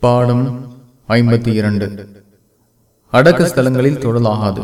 பாடம் ஐம்பத்தி இரண்டு. அடக்க ஸ்தலங்களில் தொழலாகாது.